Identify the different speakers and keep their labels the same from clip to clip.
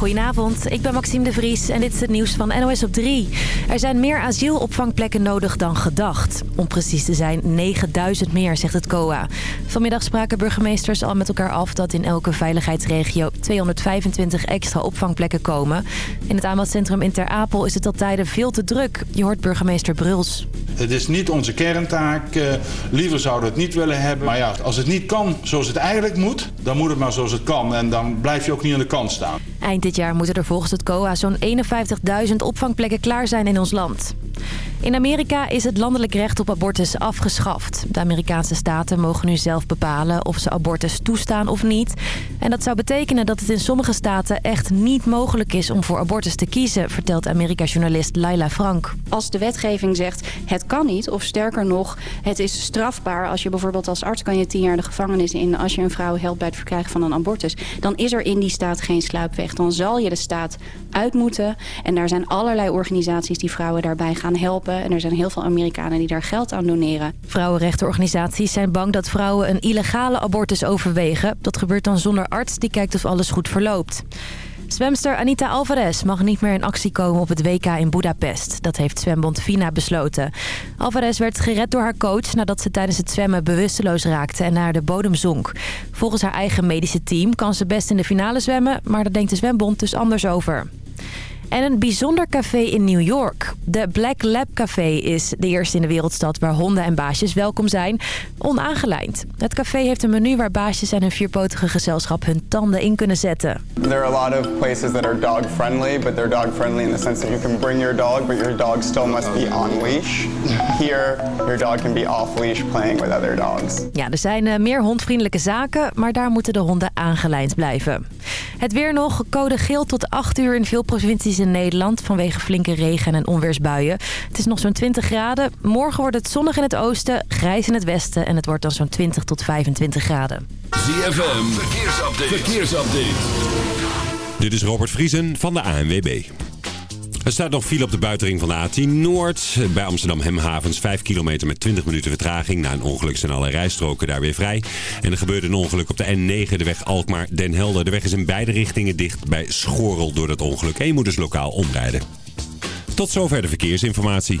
Speaker 1: Goedenavond, ik ben Maxime de Vries en dit is het nieuws van NOS op 3. Er zijn meer asielopvangplekken nodig dan gedacht. Om precies te zijn 9000 meer, zegt het COA. Vanmiddag spraken burgemeesters al met elkaar af dat in elke veiligheidsregio 225 extra opvangplekken komen. In het aanmeldcentrum in Ter Apel is het al tijden veel te druk. Je hoort burgemeester Bruls.
Speaker 2: Het is niet onze kerntaak. Uh, liever zouden we het niet willen hebben. Maar ja, als het niet kan zoals het eigenlijk moet, dan moet het maar zoals het kan. En dan blijf je ook niet aan de kant staan.
Speaker 1: Eind dit jaar moeten er volgens het COA zo'n 51.000 opvangplekken klaar zijn in ons land. In Amerika is het landelijk recht op abortus afgeschaft. De Amerikaanse staten mogen nu zelf bepalen of ze abortus toestaan of niet. En dat zou betekenen dat het in sommige staten echt niet mogelijk is om voor abortus te kiezen, vertelt Amerika-journalist Laila Frank.
Speaker 3: Als de wetgeving zegt het kan niet, of sterker nog, het is strafbaar als je bijvoorbeeld als arts kan je tien jaar de gevangenis in als je een vrouw helpt bij het verkrijgen van een abortus, dan is er in die staat geen sluipweg. Dan zal je de staat uit moeten. En daar zijn allerlei organisaties die vrouwen daarbij gaan helpen en er zijn heel veel Amerikanen die daar geld aan doneren.
Speaker 1: Vrouwenrechtenorganisaties zijn bang dat vrouwen een illegale abortus overwegen. Dat gebeurt dan zonder arts die kijkt of alles goed verloopt. Zwemster Anita Alvarez mag niet meer in actie komen op het WK in Budapest. Dat heeft zwembond FINA besloten. Alvarez werd gered door haar coach nadat ze tijdens het zwemmen bewusteloos raakte en naar de bodem zonk. Volgens haar eigen medische team kan ze best in de finale zwemmen, maar daar denkt de zwembond dus anders over. En een bijzonder café in New York. De Black Lab Café is de eerste in de wereldstad waar honden en baasjes welkom zijn. Onaangelijnd. Het café heeft een menu waar baasjes en hun vierpotige gezelschap hun tanden in kunnen zetten.
Speaker 4: There are a lot of places that are dog friendly, but they're dog friendly in the sense that you can bring your dog, but your dog still must be on leash. Here, your dog can be off leash playing with other dogs.
Speaker 1: Ja, er zijn uh, meer hondvriendelijke zaken, maar daar moeten de honden aangelijnd blijven. Het weer nog, code geel tot 8 uur in veel provincies in Nederland vanwege flinke regen en onweersbuien. Het is nog zo'n 20 graden. Morgen wordt het zonnig in het oosten, grijs in het westen en het wordt dan zo'n 20 tot 25 graden.
Speaker 5: ZFM, verkeersupdate. verkeersupdate.
Speaker 6: Dit is Robert Vriesen van de ANWB. Er staat nog file op de buitenring van de A10 Noord. Bij Amsterdam Hemhavens 5 kilometer met 20 minuten vertraging. Na een ongeluk zijn alle rijstroken daar weer vrij. En er gebeurde een ongeluk op de N9, de weg Alkmaar-Den Helder. De weg is in beide richtingen dicht bij Schorel door dat ongeluk. En je moet dus lokaal omrijden. Tot zover de verkeersinformatie.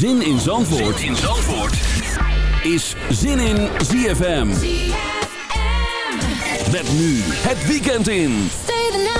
Speaker 5: Zin in Zandvoort, zin in Zandvoort. is Zin in ZFM. Met nu het weekend in.
Speaker 7: Stay the night.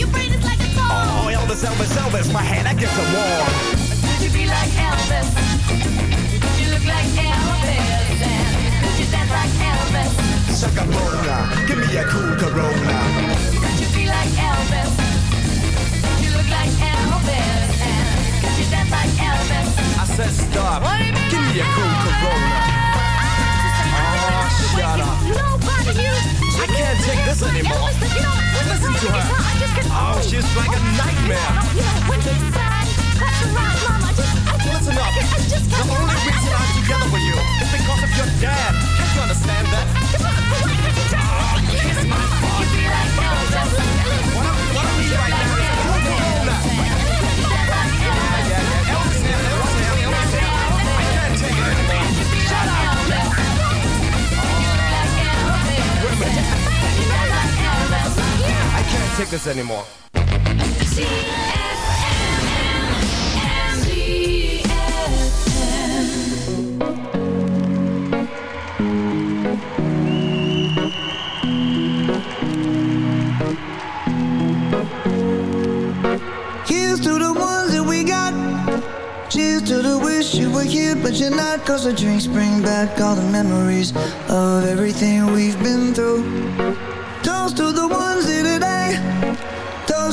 Speaker 8: Oh. Elvis, Elvis, Elvis, my hand against the wall.
Speaker 7: Could you be like Elvis? Could you look like Elvis? And could you dance like Elvis?
Speaker 8: Shaka Bona, give me a cool Corona.
Speaker 7: Could you be like Elvis? Could you look like Elvis? And could you dance like Elvis?
Speaker 8: I said stop.
Speaker 7: What do you mean
Speaker 8: Give me a cool Corona. can't take this anymore. Listen to her. Oh, she's like a nightmare. Listen up. The only reason I'm together with you is because of your dad. Can't you understand that?
Speaker 7: Oh, kiss my butt. Ah,
Speaker 8: what I'm, what I'm right now is, can't take this anymore.
Speaker 9: but you're not Cause the drinks bring back all the memories Of everything we've been through Toast to the ones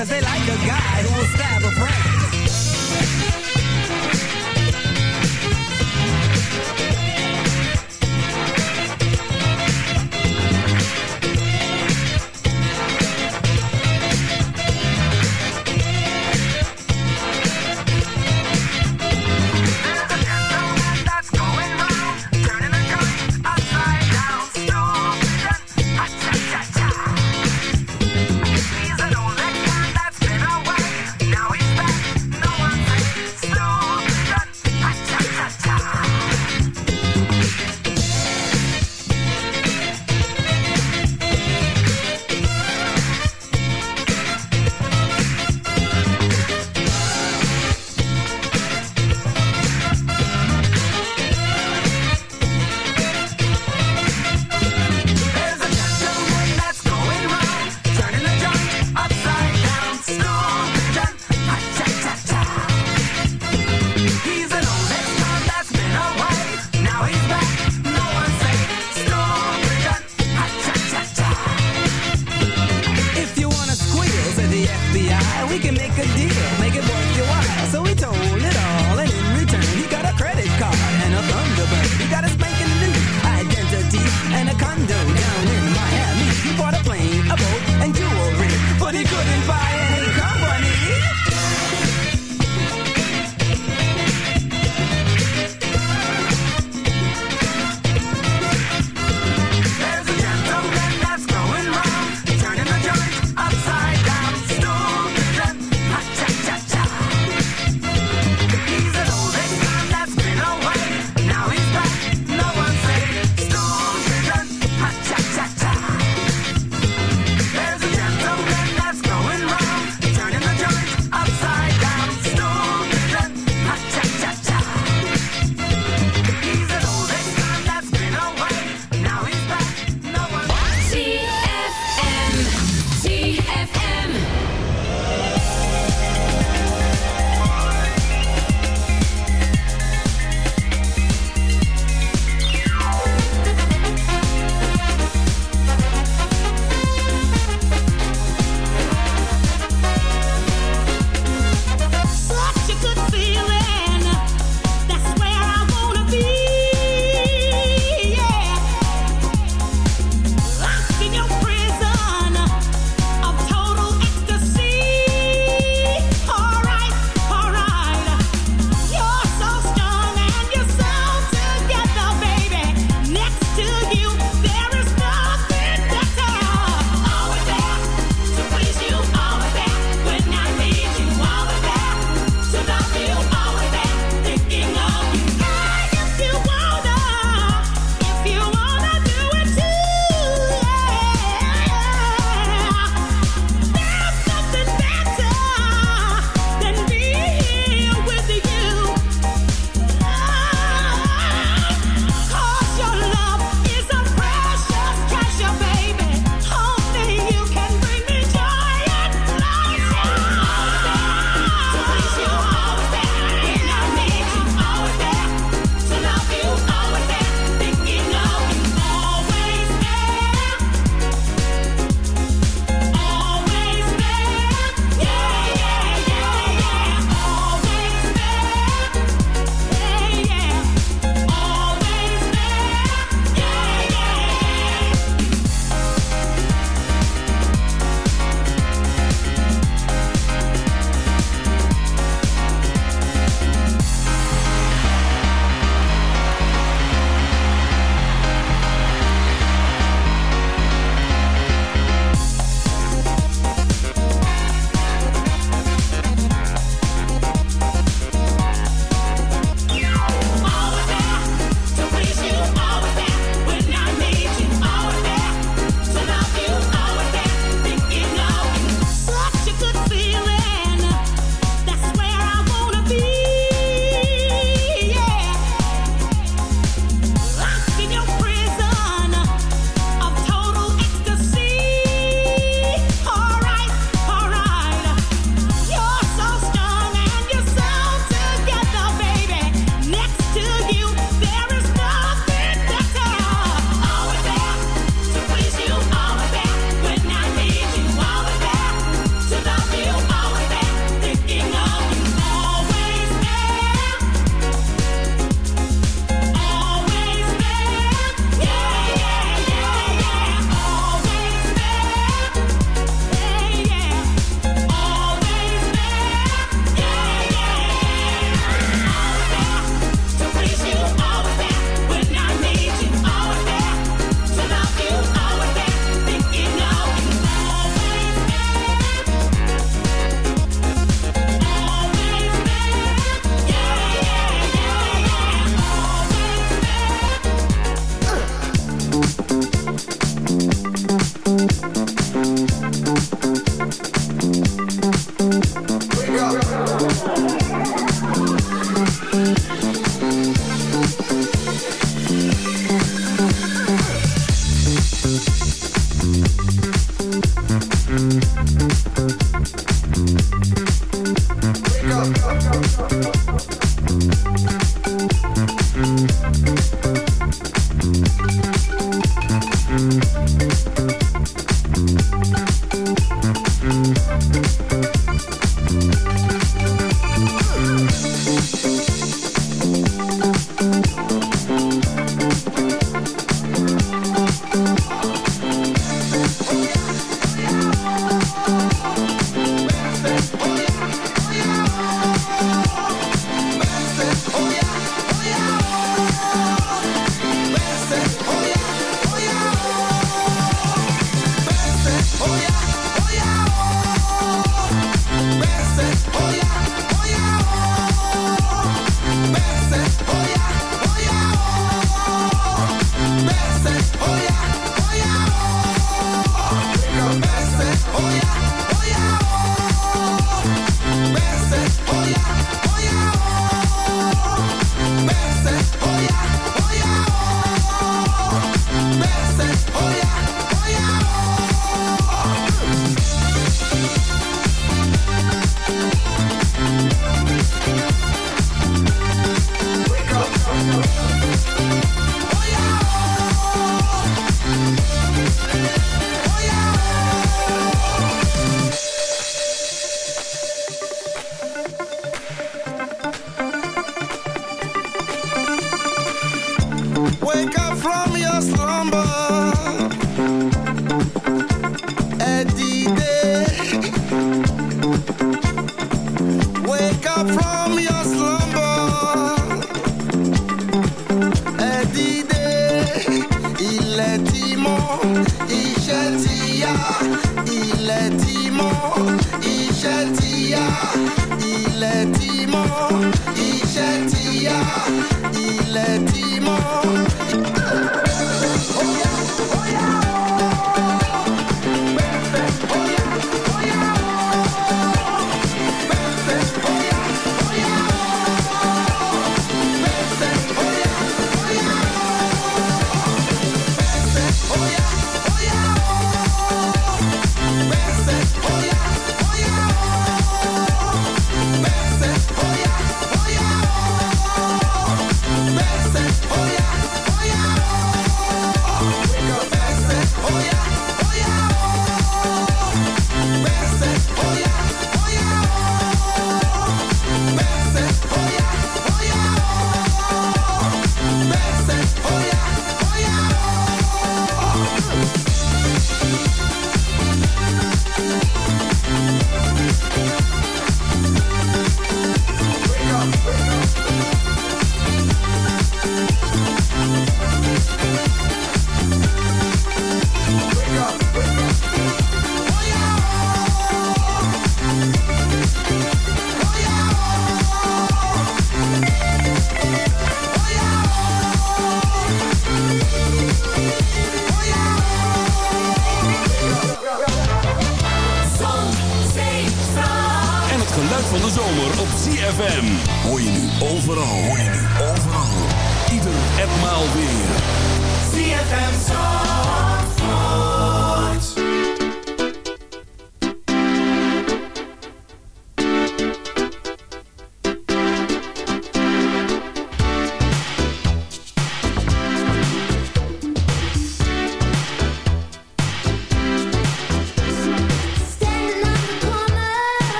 Speaker 10: Because they like a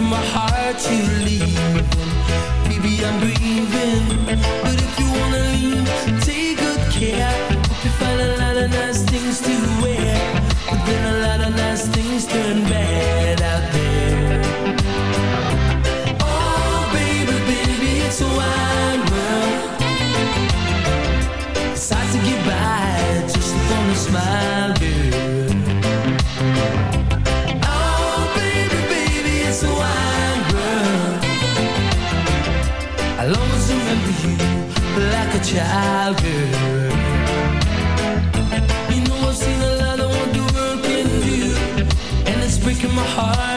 Speaker 11: breaking my heart you leave Baby, I'm grieving But if you wanna leave, take.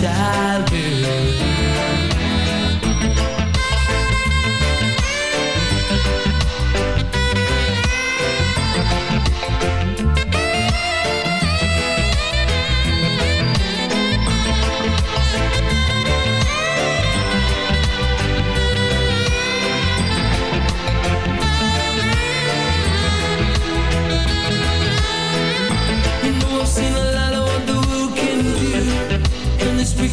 Speaker 11: child.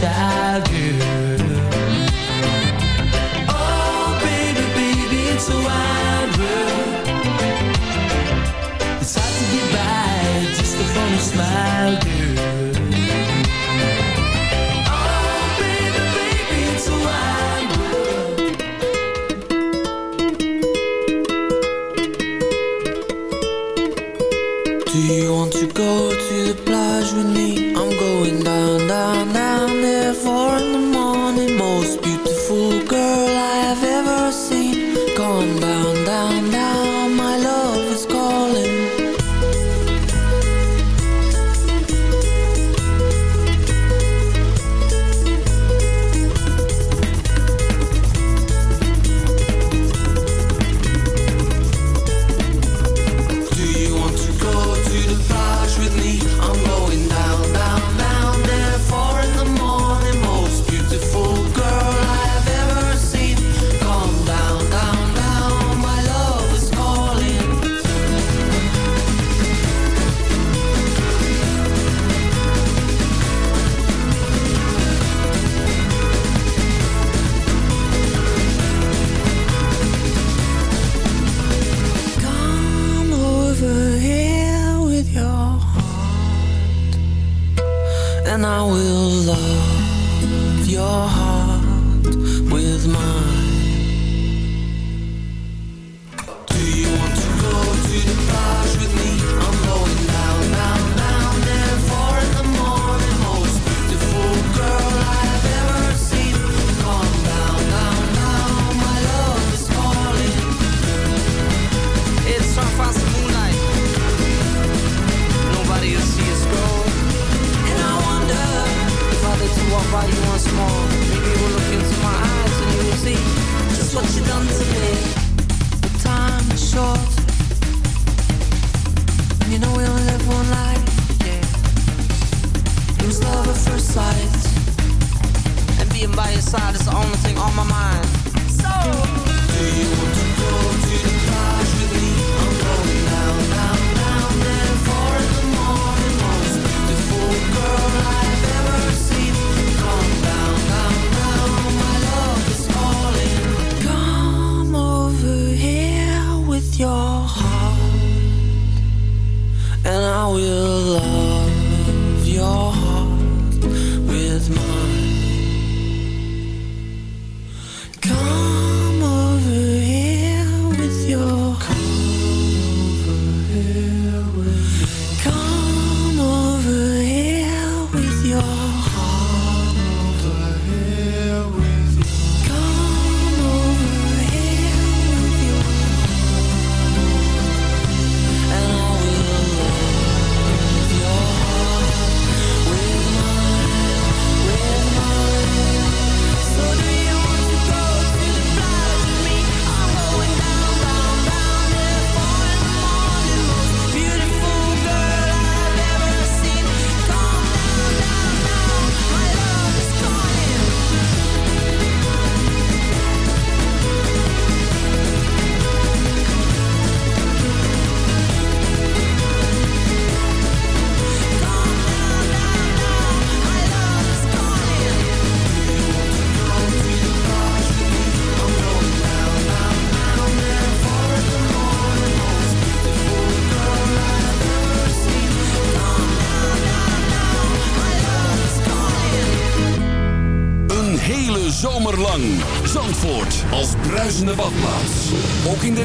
Speaker 11: shall do. Oh, baby, baby, it's a
Speaker 10: while. I will love your heart.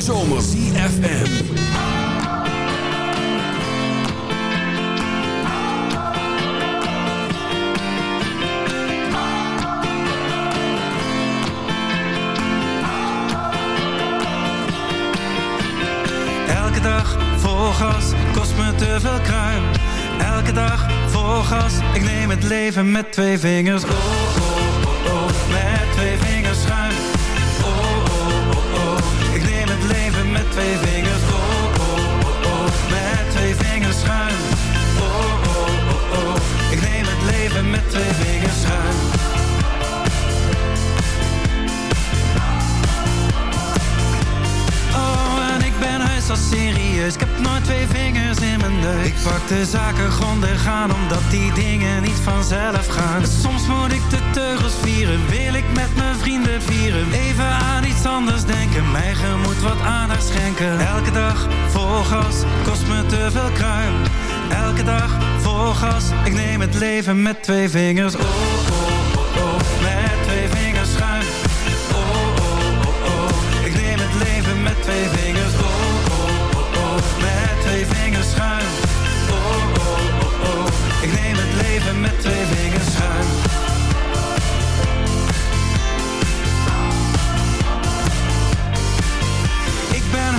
Speaker 5: Zomer. CFM.
Speaker 12: Elke dag vol gas kost me te veel kruim. Elke dag vol gas, ik neem het leven met twee vingers. Oh, met mijn vrienden vieren. Even aan iets anders denken, mijn gemoed wat aandacht schenken. Elke dag vol gas, kost me te veel kruim. Elke dag vol gas, ik neem het leven met twee vingers. Oh, oh, oh, oh, met twee vingers schuin. Oh, oh, oh, oh, ik neem het leven met twee vingers. Oh, oh, oh, oh, met twee vingers schuin. Oh, oh, oh, oh, ik neem het leven met twee vingers schuin.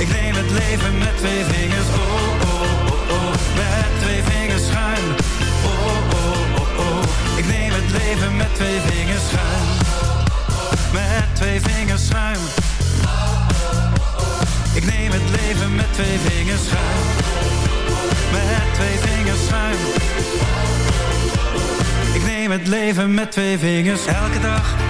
Speaker 12: Ik neem het leven met twee vingers. Oh, oh, oh, oh, met twee vingers schuin. Oh, oh, oh, oh, ik neem het leven met twee vingers schuin. Met twee vingers schuin. Ik neem het leven met twee vingers schuin. Met twee vingers schuin. Ik neem het leven met twee vingers. Elke dag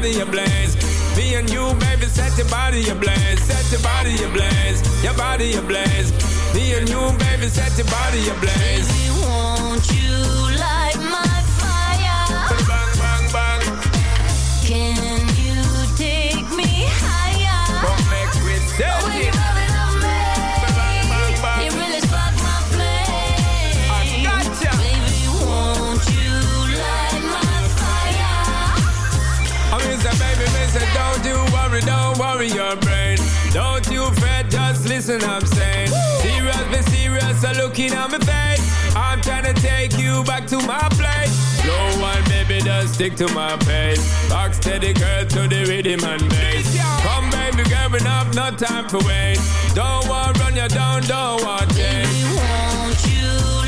Speaker 13: Body ablaze. Me and you, baby, set your body ablaze, set your body ablaze, your body ablaze. Me and you, baby, set your body ablaze. Don't you fret, just listen, I'm saying. Serious, be serious, so looking at my face. I'm trying to take you back to my place. Slow one, baby, just stick to my pace. Rock steady, girl, to the rhythm and bass. Come, baby, girl, enough, no time for wait. Don't want run you down, don't want change.
Speaker 7: Won't you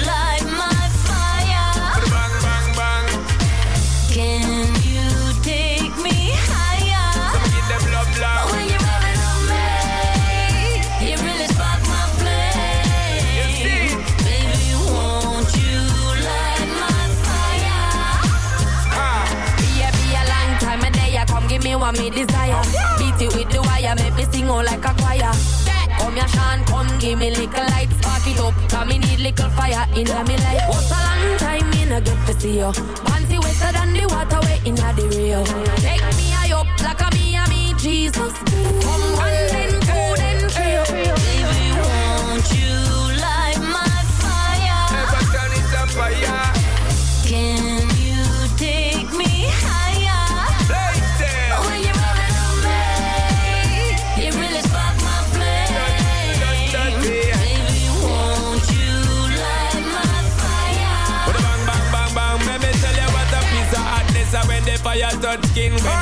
Speaker 14: what me desire. Beat it with the wire, make me sing all like a choir. Come here, Sean, come give me little light, spark it up. Cause me need little fire in me life. What's a long time me no get to see you? Panty wetter than the water way in the Rio. Take me high up like a me and me Jesus. Come one then
Speaker 13: touch skin. When